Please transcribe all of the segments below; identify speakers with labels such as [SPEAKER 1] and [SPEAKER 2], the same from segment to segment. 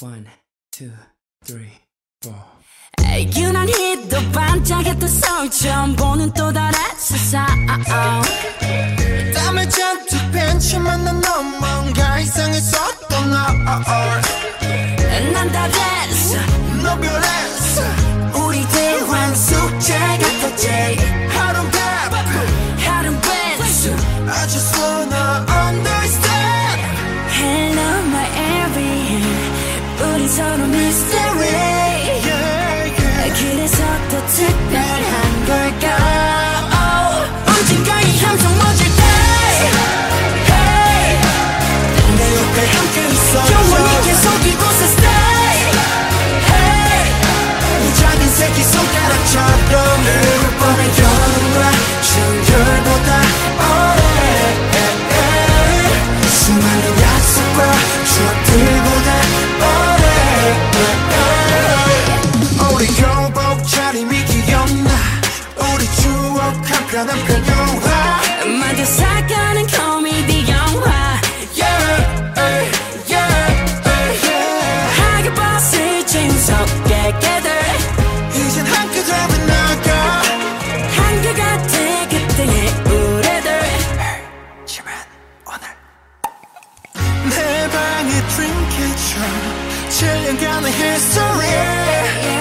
[SPEAKER 1] One, two, three, four. Hey, you don't hit the punch, I get the soul, jump on into that.
[SPEAKER 2] the. Chilling down the history.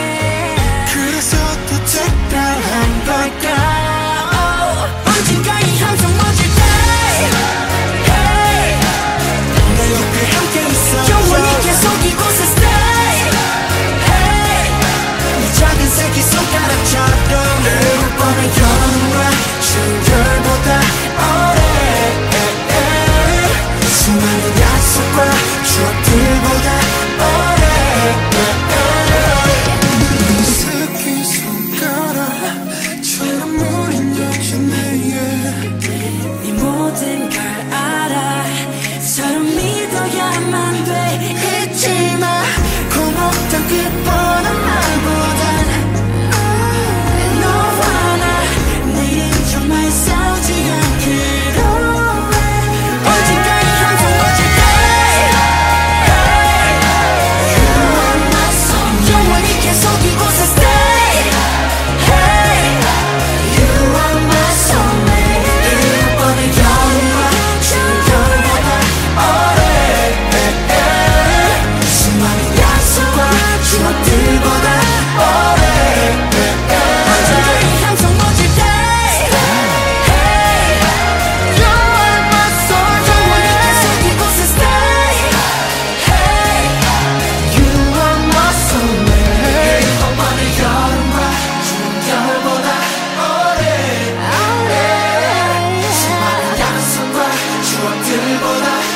[SPEAKER 2] 남들보다